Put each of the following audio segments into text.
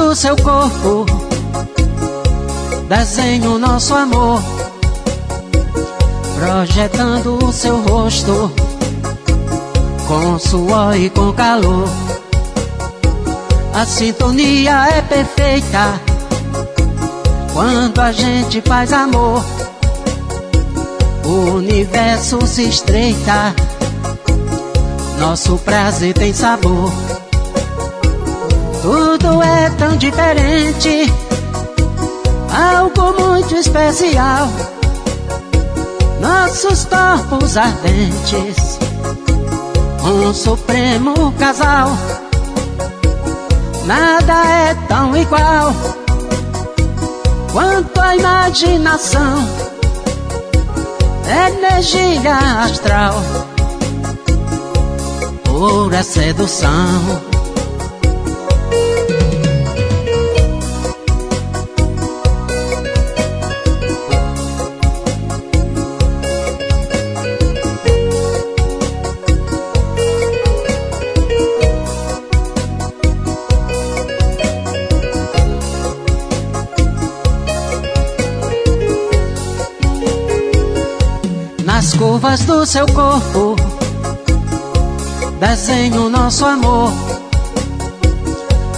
do seu corpo, desenho nosso amor, projetando o seu rosto, com suor e com calor. A sintonia é perfeita quando a gente faz amor. O universo se estreita, nosso prazer tem sabor. Tudo é tão diferente, algo muito especial. Nossos corpos ardentes, um supremo casal. Nada é tão igual quanto a imaginação, energia astral, pura sedução. Curvas do seu corpo Desenho nosso amor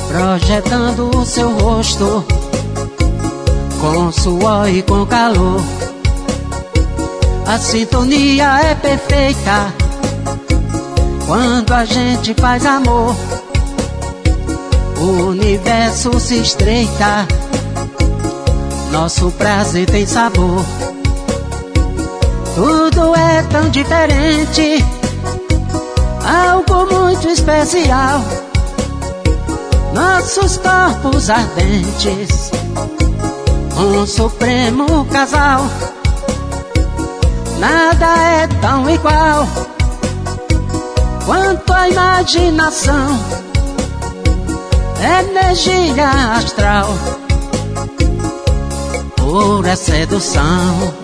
Projetando o seu rosto Com suor e com calor. A sintonia é perfeita Quando a gente faz amor. O universo se estreita Nosso prazer tem sabor tudo é tão diferente, algo muito especial. Nossos corpos ardentes, um supremo casal. Nada é tão igual quanto a imaginação, energia astral, pura sedução.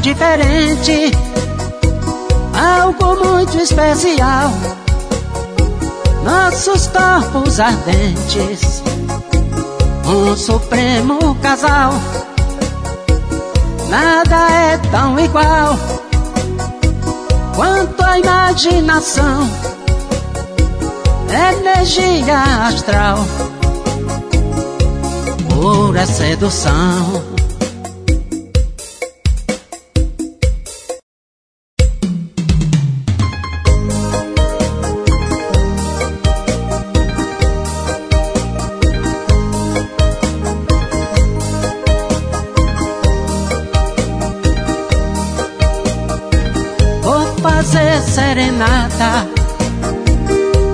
Diferente, algo muito especial. Nossos corpos ardentes, um supremo casal. Nada é tão igual quanto a imaginação, energia astral, pura sedução. Serenata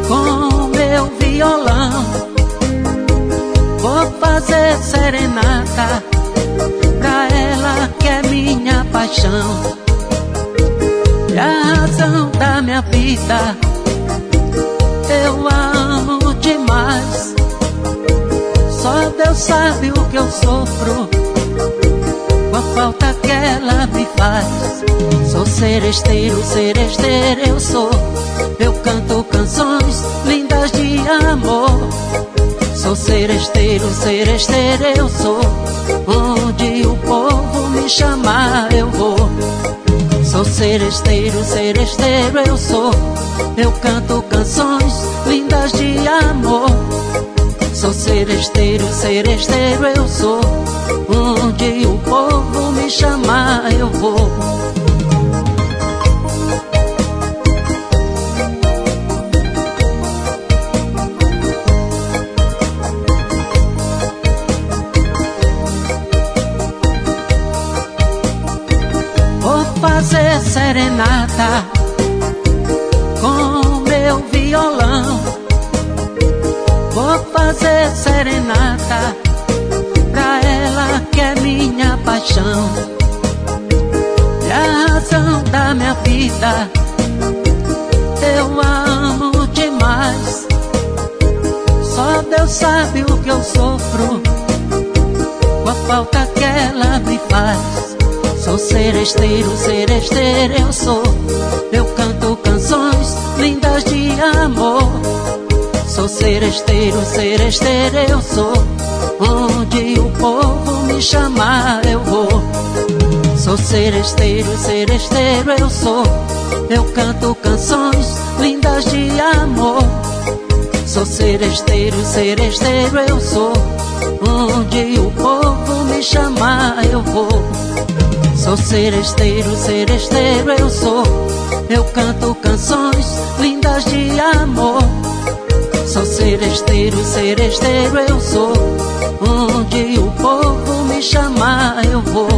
com meu violão. Vou fazer serenata pra ela que é minha paixão. E a razão da minha vida, eu amo demais. Só Deus sabe o que eu sofro ela me faz. Sou seresteiro, seresteiro eu sou. Eu canto canções lindas de amor. Sou seresteiro, seresteiro eu sou. Onde o povo me chamar eu vou. Sou seresteiro, seresteiro eu sou. Eu canto canções lindas de amor. Sou seresteiro, seresteiro eu sou. Onde o povo chamar eu vou. Seresteiro, seresteiro eu sou. Eu canto canções lindas de amor. Sou seresteiro, seresteiro eu sou. Onde o povo me chamar eu vou. Sou seresteiro, seresteiro eu sou. Eu canto canções lindas de amor. Sou seresteiro, seresteiro eu sou. Onde o povo me chamar eu vou. Seresteiro, seresteiro eu sou. Eu canto canções lindas de amor. Sou seresteiro, seresteiro eu sou. Onde o povo me chamar eu vou.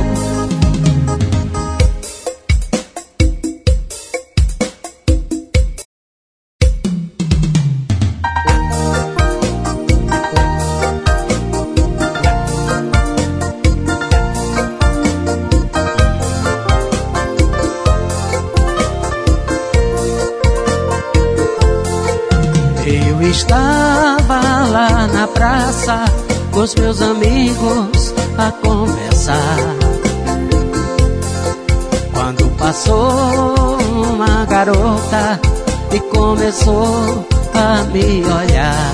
Começou a me olhar.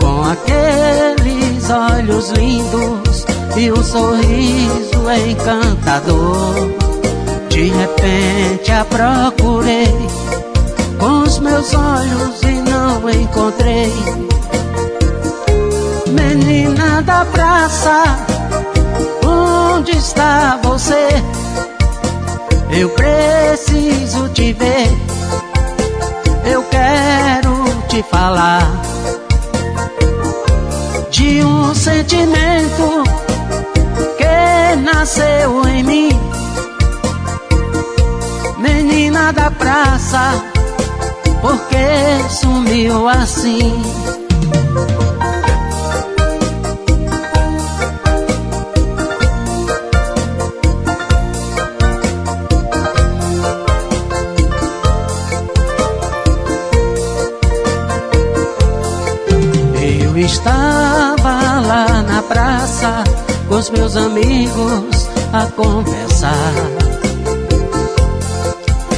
Com aqueles olhos lindos e um sorriso encantador. De repente a procurei com os meus olhos e não encontrei menina da praça, onde está você? Eu preciso te ver, eu quero te falar de um sentimento que nasceu em mim. Menina da praça, por que sumiu assim? Estava lá na praça com os meus amigos a conversar.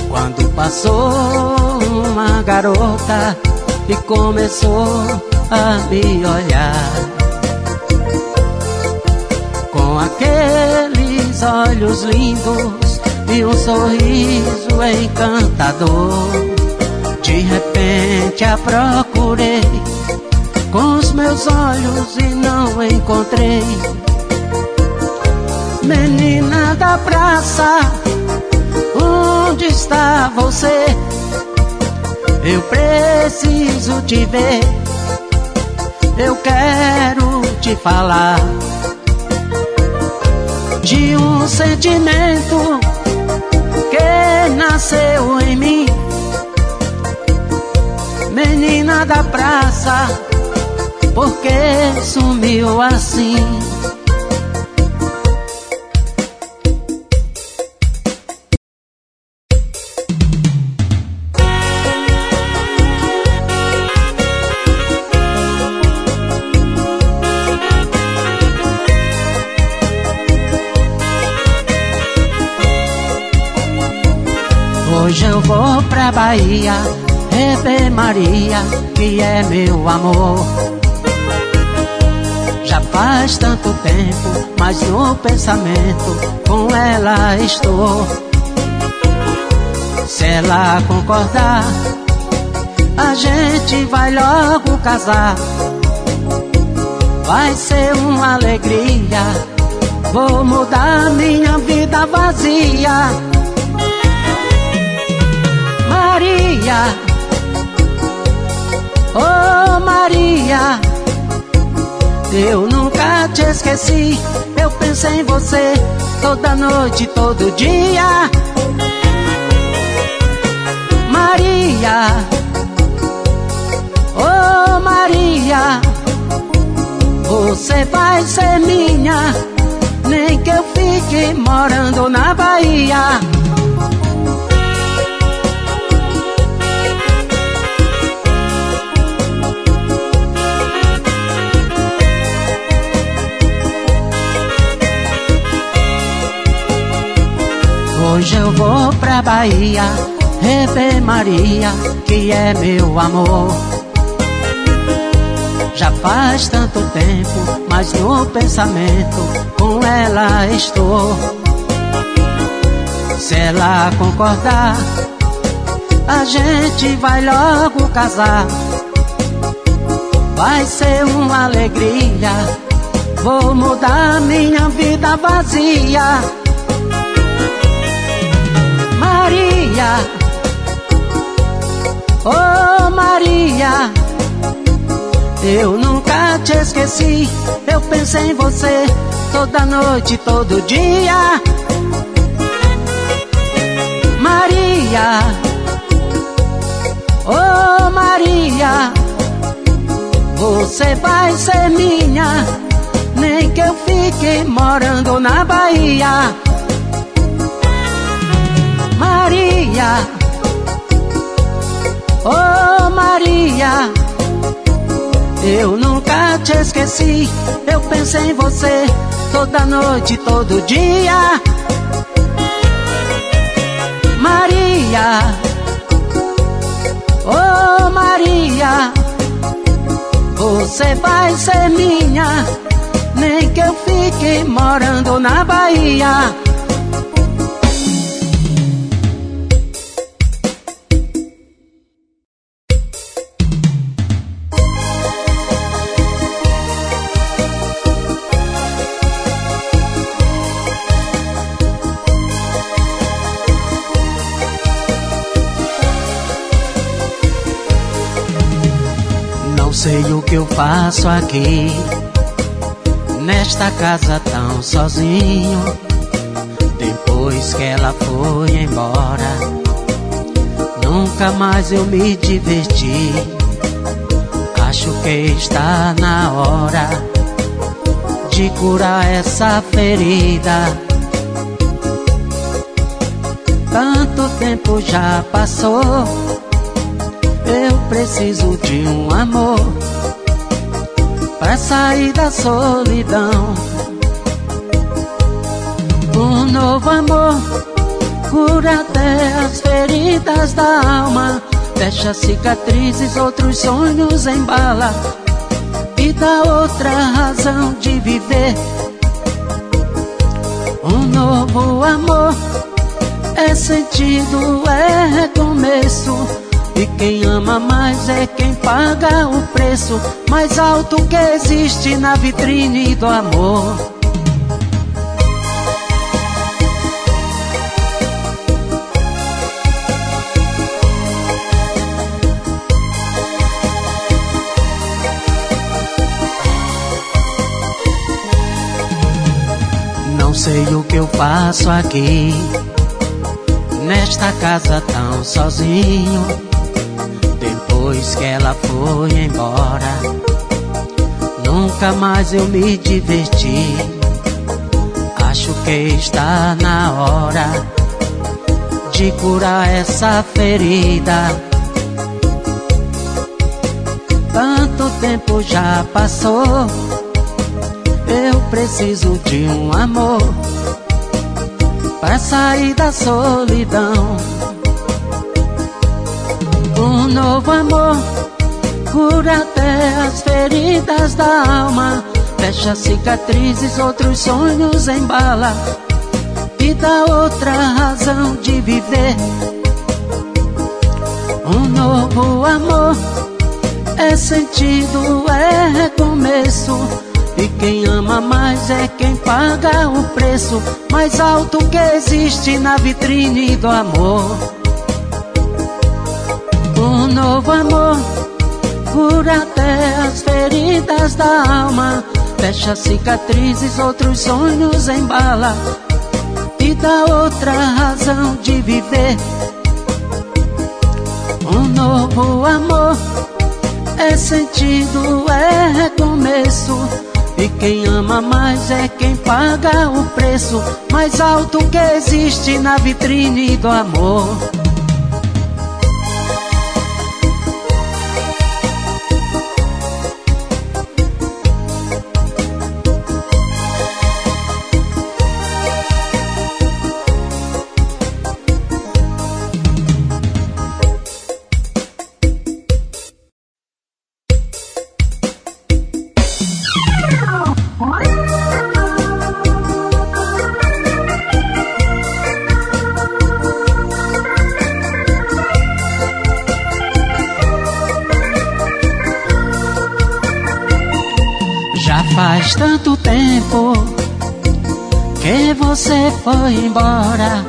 Quando passou uma garota e começou a me olhar. Com aqueles olhos lindos e um sorriso encantador. De repente a procurei com os meus olhos e não encontrei. Menina da praça, onde está você? Eu preciso te ver, eu quero te falar de um sentimento que nasceu em mim. Menina da praça, por que sumiu assim? Hoje eu vou pra Bahia, rever Maria, que é meu amor. Faz tanto tempo, mas no pensamento com ela estou. Se ela concordar, a gente vai logo casar. Vai ser uma alegria, vou mudar minha vida vazia. Maria, oh Maria. Eu nunca te esqueci, eu pensei em você toda noite, todo dia. Maria, oh Maria, você vai ser minha, nem que eu fique morando na Bahia. Hoje eu vou pra Bahia, rever Maria, que é meu amor. Já faz tanto tempo, mas no pensamento com ela estou. Se ela concordar, a gente vai logo casar. Vai ser uma alegria, vou mudar minha vida vazia. Maria, oh Maria, eu nunca te esqueci. Eu pensei em você toda noite, todo dia. Maria, oh Maria, você vai ser minha, nem que eu fique morando na Bahia. Maria, oh Maria, eu nunca te esqueci. Eu pensei em você toda noite, todo dia. Maria, oh Maria, você vai ser minha, nem que eu fique morando na Bahia. Faço aqui, nesta casa tão sozinho. Depois que ela foi embora, nunca mais eu me diverti. Acho que está na hora de curar essa ferida. Tanto tempo já passou eu preciso de um amor para sair da solidão. Um novo amor cura até as feridas da alma, fecha cicatrizes, outros sonhos embala e dá outra razão de viver. Um novo amor é sentido, é recomeço e quem ama mais é quem paga o preço mais alto que existe na vitrine do amor. Não sei o que eu faço aqui, nesta casa tão sozinho depois que ela foi embora, nunca mais eu me diverti. Acho que está na hora de curar essa ferida. Tanto tempo já passou, eu preciso de um amor para sair da solidão novo amor. Cura até as feridas da alma, fecha cicatrizes, outros sonhos embala. E dá outra razão de viver. Um novo amor. É sentido, é recomeço. E quem ama mais é quem paga o preço. Mais alto que existe na vitrine do amor novo amor cura até as feridas da alma, fecha cicatrizes, outros sonhos embala e dá outra razão de viver. Um novo amor é sentido, é recomeço. E quem ama mais é quem paga o preço mais alto que existe na vitrine do amor. Foi embora.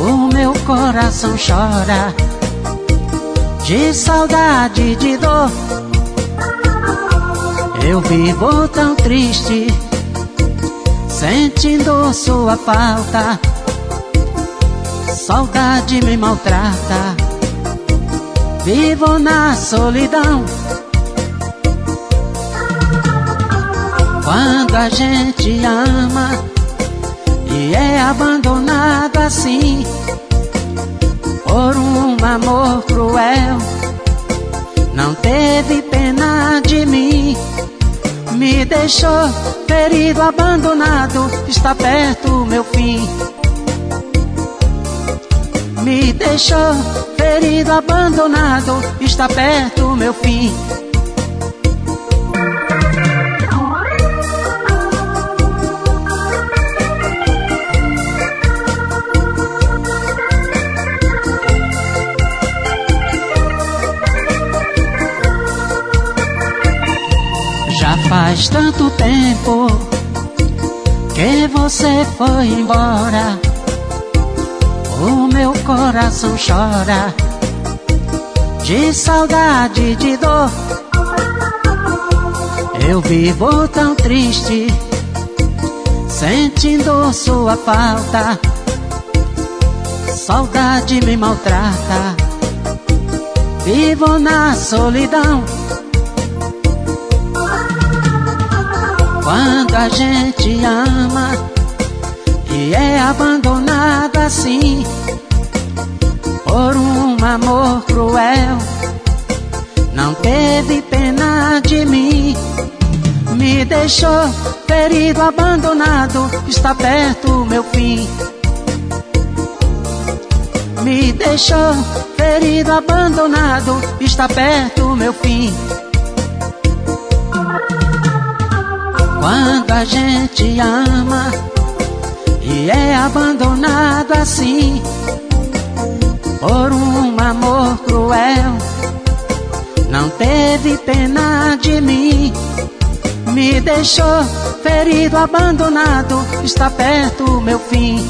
O meu coração chora de saudade, de dor. Eu vivo tão triste, sentindo sua falta. Saudade me maltrata, vivo na solidão. Quando a gente ama e é abandonado assim por um amor cruel, não teve pena de mim. Me deixou ferido, abandonado, está perto meu fim. Me deixou ferido, abandonado, está perto meu fim. Faz tanto tempo que você foi embora. O meu coração chora de saudade, de dor. Eu vivo tão triste, sentindo sua falta. Saudade me maltrata. Vivo na solidão. Quando a gente ama e é abandonado assim por um amor cruel, não teve pena de mim. Me deixou ferido, abandonado, está perto meu fim. Me deixou ferido, abandonado, está perto meu fim. Quando a gente ama e é abandonado assim por um amor cruel, não teve pena de mim. Me deixou ferido, abandonado, está perto meu fim.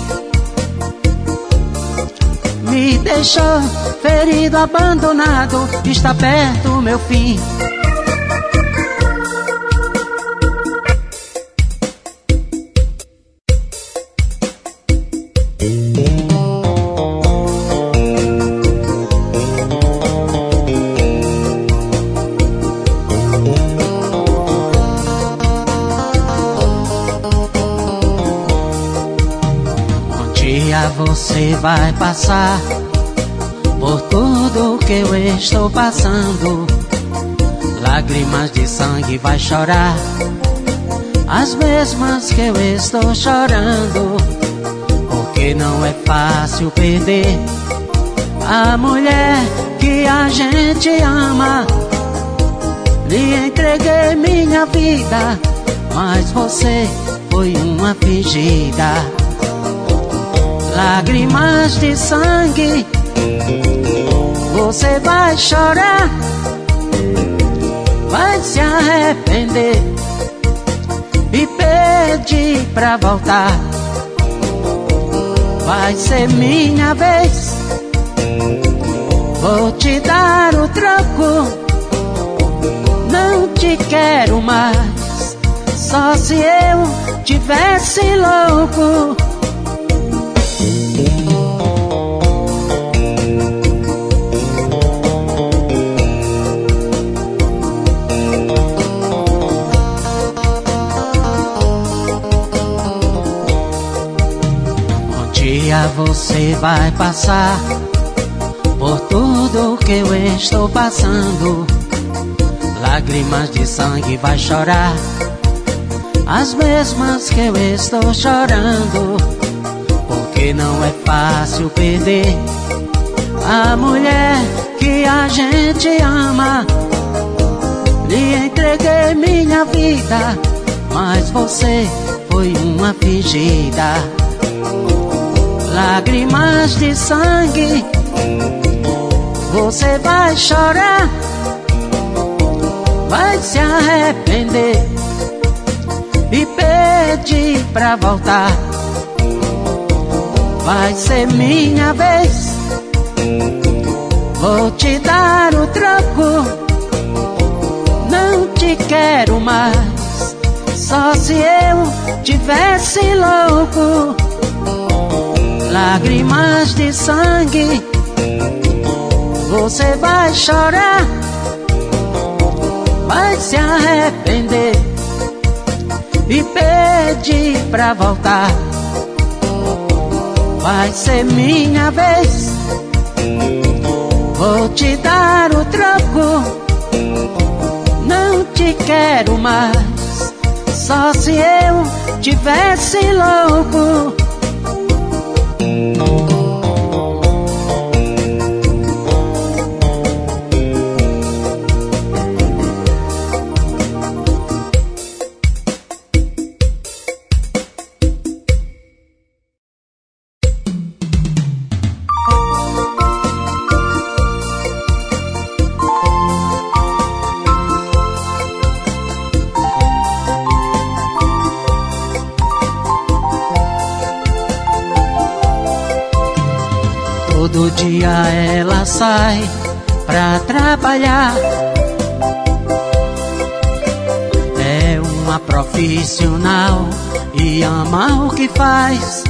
Me deixou ferido, abandonado, está perto meu fim. Você vai passar por tudo que eu estou passando. Lágrimas de sangue vai chorar, as mesmas que eu estou chorando. Porque não é fácil perder a mulher que a gente ama. Lhe entreguei minha vida, mas você foi uma fingida lágrimas de sangue. Você vai chorar, vai se arrepender e pedir pra voltar. Vai ser minha vez, vou te dar o troco. Não te quero mais, só se eu tivesse louco. Você vai passar por tudo que eu estou passando. Lágrimas de sangue vai chorar, as mesmas que eu estou chorando. Porque não é fácil perder a mulher que a gente ama. Lhe entreguei minha vida, mas você foi uma fingida lágrimas de sangue. Você vai chorar, vai se arrepender e pedi pra voltar. Vai ser minha vez, vou te dar o troco. Não te quero mais, só se eu tivesse louco. Lágrimas de sangue, você vai chorar, vai se arrepender e pedir pra voltar. Vai ser minha vez, vou te dar o troco. Não te quero mais, só se eu tivesse louco. Sai pra trabalhar. É uma profissional e ama o que faz.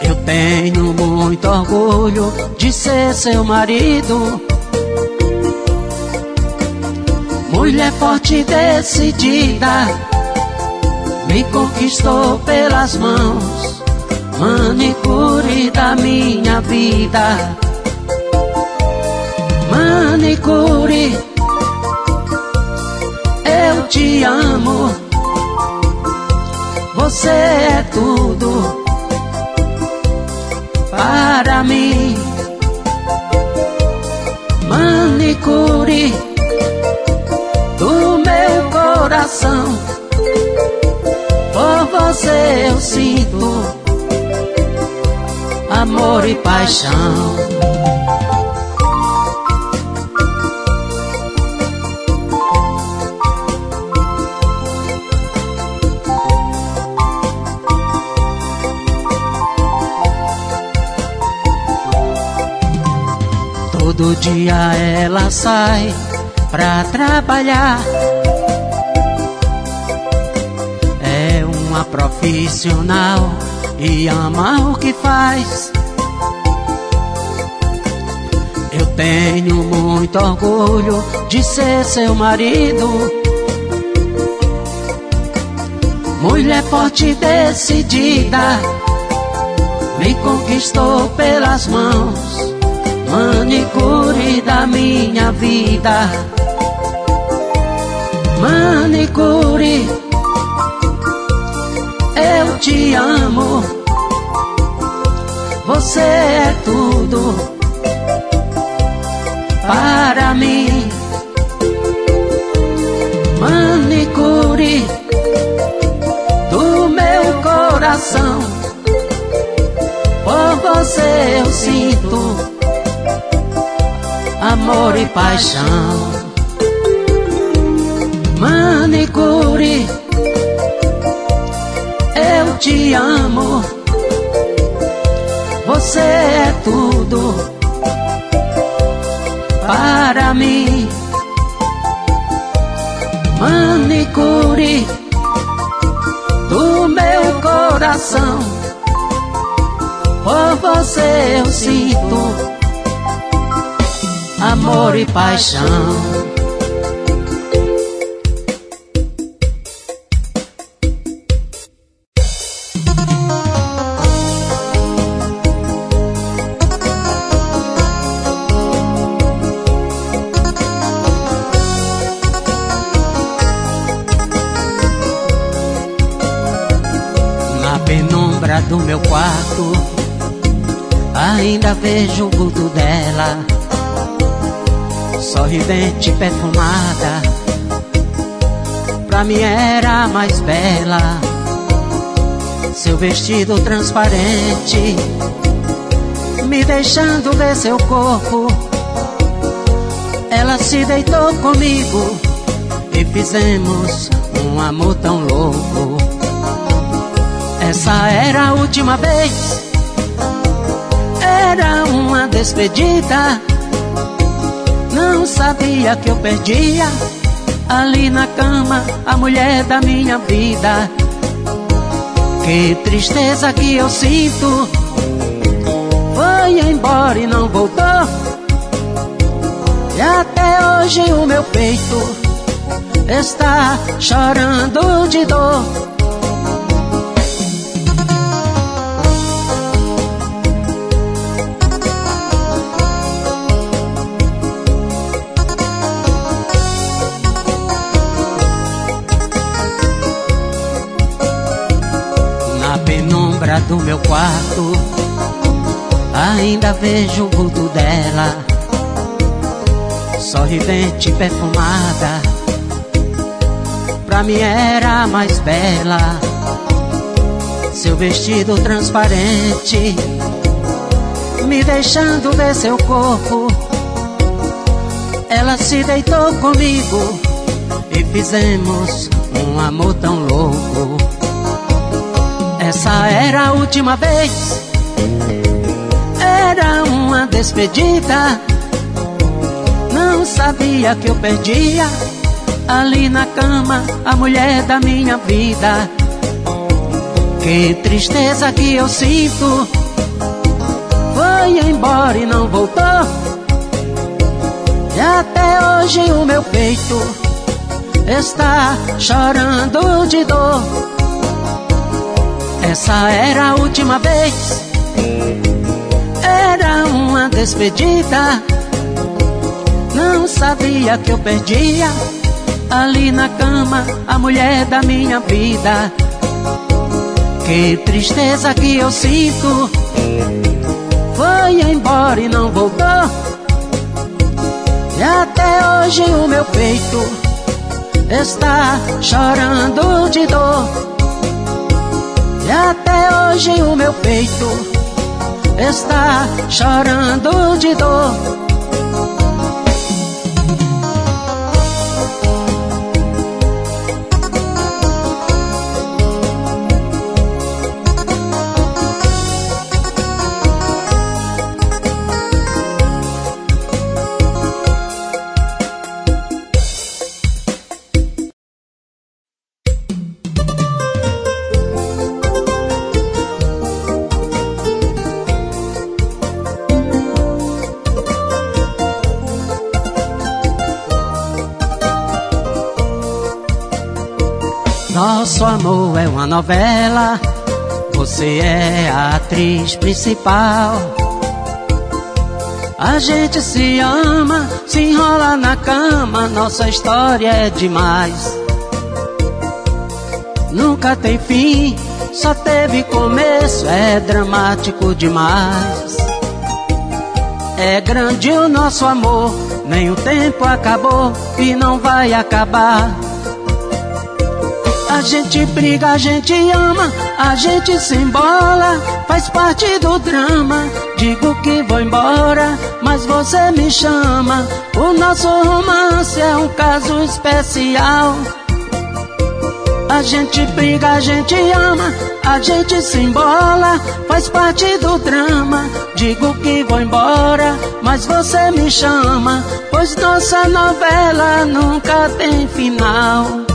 Eu tenho muito orgulho de ser seu marido. Mulher forte e decidida, me conquistou pelas mãos manicure da minha vida. Manicure, eu te amo. Você é tudo para mim. Manicure do meu coração. Por você eu sinto amor e paixão. Todo dia ela sai pra trabalhar. É uma profissional e ama o que faz. Tenho muito orgulho de ser seu marido. Mulher forte e decidida, me conquistou pelas mãos, manicure da minha vida. Manicure eu te amo. Você é tudo para mim. Manicure do meu coração. Por você eu sinto amor e paixão. Manicure eu te amo. Você é tudo para mim. Manicure do meu coração. Por você eu sinto amor e paixão. Vejo o vulto dela. Sorridente, perfumada Pra mim era mais bela. Seu vestido transparente Me deixando ver seu corpo. Ela se deitou comigo e fizemos um amor tão louco. Essa era a última vez, era uma despedida. Não sabia que eu perdia ali na cama a mulher da minha vida. Que tristeza que eu sinto. Foi embora e não voltou. E até hoje o meu peito está chorando de dor. Do meu quarto, ainda vejo o vulto dela, sorridente perfumada pra mim era mais bela. Seu vestido transparente, me deixando ver seu corpo. Ela se deitou comigo e fizemos um amor tão louco. Essa era a última vez, era uma despedida. Não sabia que eu perdia ali na cama a mulher da minha vida. Que tristeza que eu sinto. Foi embora e não voltou. E até hoje o meu peito está chorando de dor. Essa era a última vez. Era uma despedida. Não sabia que eu perdia ali na cama a mulher da minha vida. Que tristeza que eu sinto. Foi embora e não voltou. E até hoje o meu peito está chorando de dor. Até hoje o meu peito está chorando de dor. Nosso amor é uma novela, você é a atriz principal. A gente se ama, se enrola na cama, nossa história é demais. Nunca tem fim, só teve começo, é dramático demais. É grande o nosso amor, nem o tempo acabou e não vai acabar. A gente briga, a gente ama, a gente se embola, faz parte do drama. Digo que vou embora, mas você me chama. O nosso romance é um caso especial. A gente briga, a gente ama, a gente se embola, faz parte do drama. Digo que vou embora, mas você me chama, pois nossa novela nunca tem final.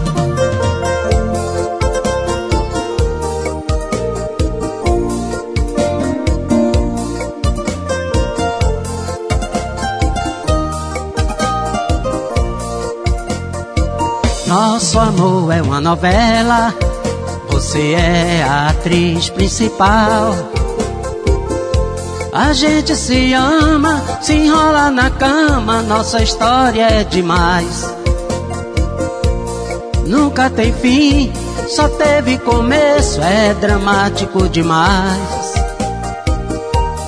Nosso amor é uma novela, você é a atriz principal. A gente se ama, se enrola na cama, nossa história é demais. Nunca tem fim, só teve começo, é dramático demais.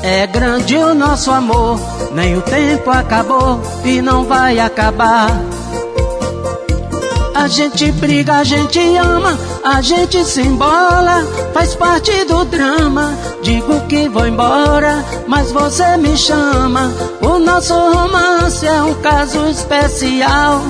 É grande o nosso amor, nem o tempo acabou e não vai acabar. A gente briga, a gente ama, a gente se embola, faz parte do drama. Digo que vou embora, mas você me chama. O nosso romance é um caso especial.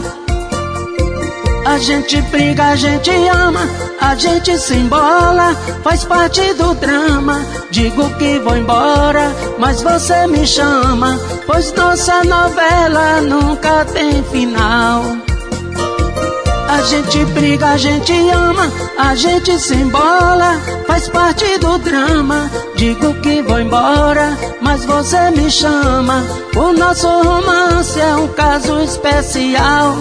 A gente briga, a gente ama, a gente se embola, faz parte do drama. Digo que vou embora, mas você me chama, pois nossa novela nunca tem final. A gente briga, a gente ama, a gente se embola, faz parte do drama. Digo que vou embora, mas você me chama. O nosso romance é um caso especial.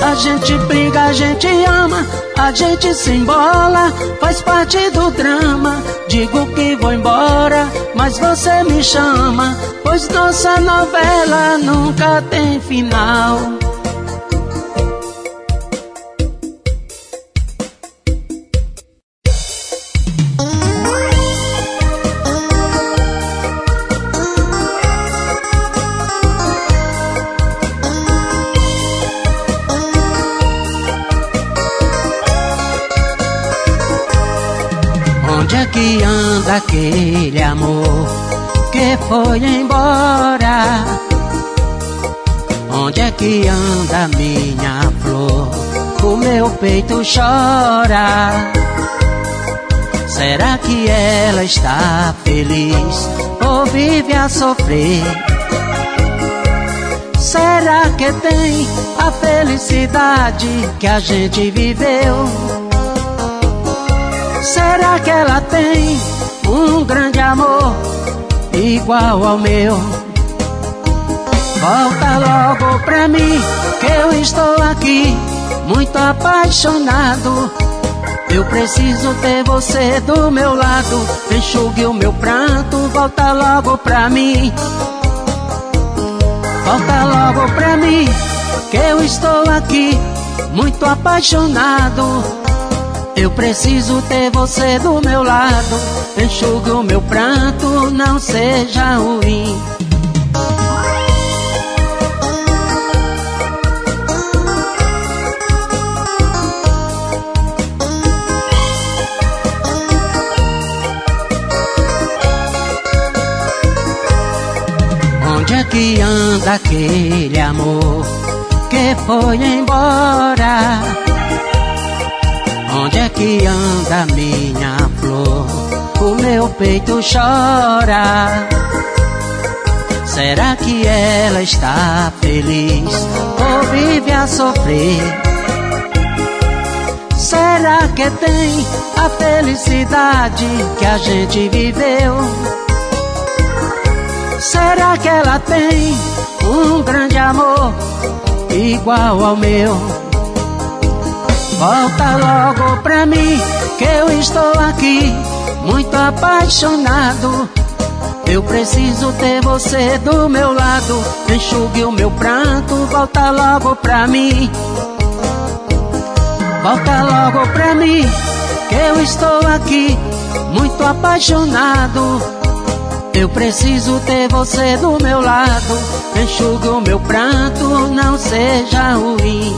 A gente briga, a gente ama, a gente se embola, faz parte do drama. Digo que vou embora, mas você me chama, pois nossa novela nunca tem final. Peito chora. Será que ela está feliz ou vive a sofrer? Será que tem a felicidade que a gente viveu? Será que ela tem um grande amor igual ao meu? Volta logo pra mim, que eu estou aqui muito apaixonado. Eu preciso ter você do meu lado. Enxugue o meu pranto, volta logo pra mim. Volta logo pra mim, que eu estou aqui muito apaixonado. Eu preciso ter você do meu lado. Enxugue o meu pranto, não seja ruim. Que anda aquele amor que foi embora? Onde é que anda minha flor? O meu peito chora. Será que ela está feliz ou vive a sofrer? Será que tem a felicidade que a gente viveu? Será que ela tem um grande amor igual ao meu? Volta logo pra mim, que eu estou aqui, muito apaixonado. Eu preciso ter você do meu lado. Enxugue o meu pranto, volta logo pra mim. Volta logo pra mim, que eu estou aqui, muito apaixonado. Eu preciso ter você do meu lado. Enxugue o meu pranto, não seja ruim.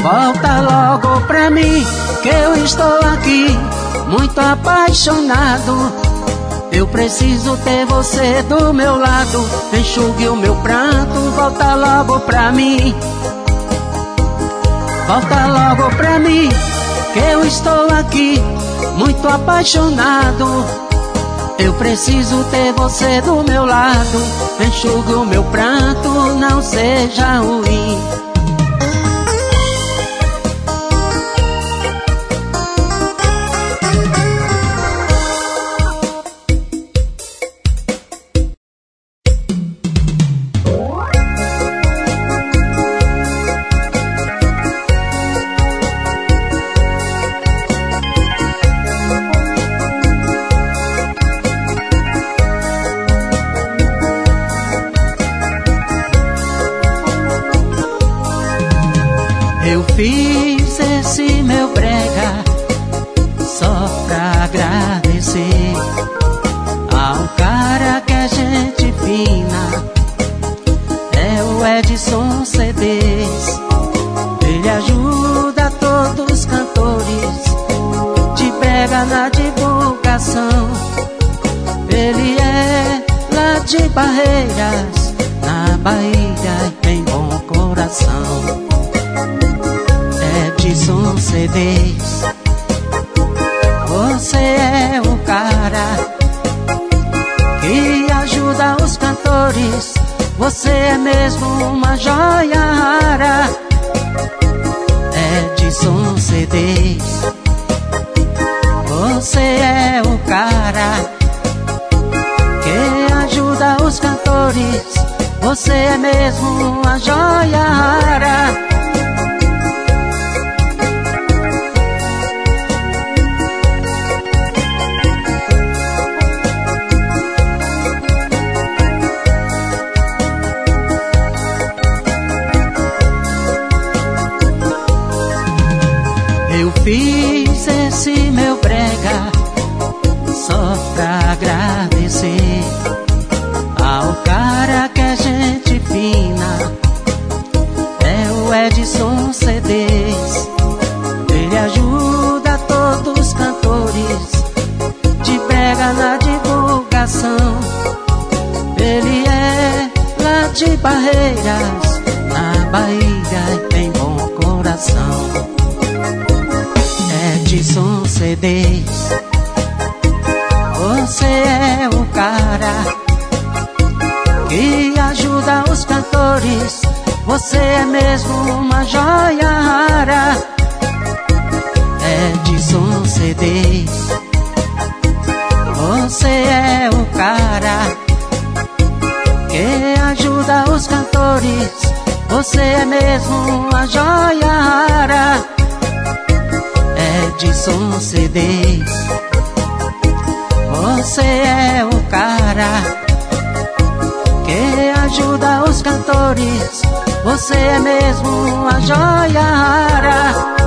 Volta logo pra mim, que eu estou aqui, muito apaixonado. Eu preciso ter você do meu lado. Enxugue o meu pranto, volta logo pra mim. Volta logo pra mim, que eu estou aqui, muito apaixonado. Eu preciso ter você do meu lado. Enxugue o meu pranto, não seja ruim. barreiras. Na Bahia tem bom coração. É de Você é o cara que ajuda os cantores. Você é mesmo uma joia rara. É de Você é o cara Você é mesmo uma joia rara. Barreiras, na Bahia tem bom coração. Edson CDs. Você é o cara que ajuda os cantores. Você é mesmo uma joia rara. Edson CDs. Você é o cara que ajuda os cantores. Você é mesmo uma joia rara. Edson CDs. Você é o cara que ajuda os cantores. Você é mesmo uma joia rara.